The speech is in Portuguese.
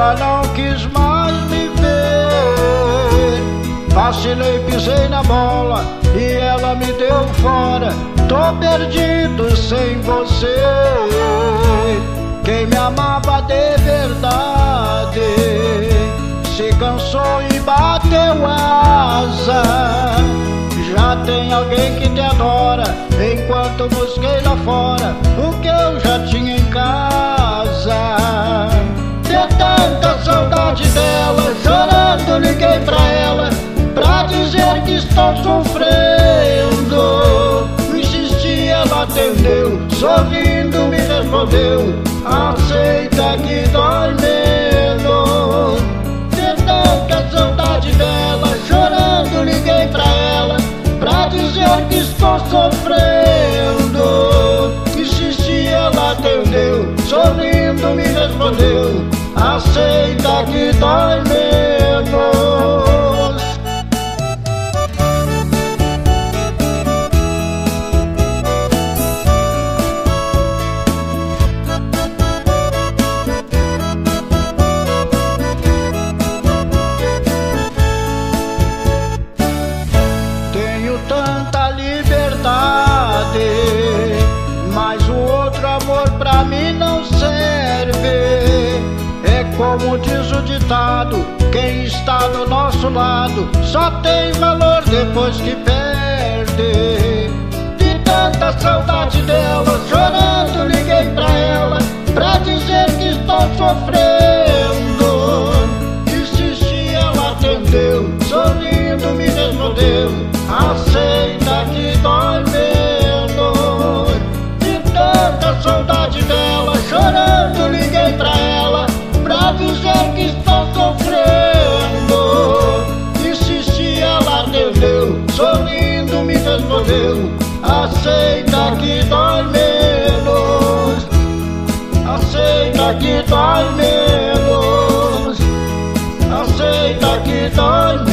ela não quis mais me ver. Vacilei, pisei na bola e ela me deu fora. Tô perdido sem você. Quem me amava de verdade se cansou e bateu asa. Já tem alguém que te adora enquanto busquei lá fora atendeu, sorrindo me respondeu, aceita que dói menos. De tanta saudade dela, chorando liguei pra ela, pra dizer que estou sofrendo. Insisti, ela atendeu, sorrindo me respondeu, aceita que dói menos. Como diz o ditado: quem está do nosso lado só tem valor depois que perde. De tanta saudade dela, chorando, liguei pra ela pra dizer que estou sofrendo. Aceita que dói menos. Aceita que dói menos. Aceita que dói menos.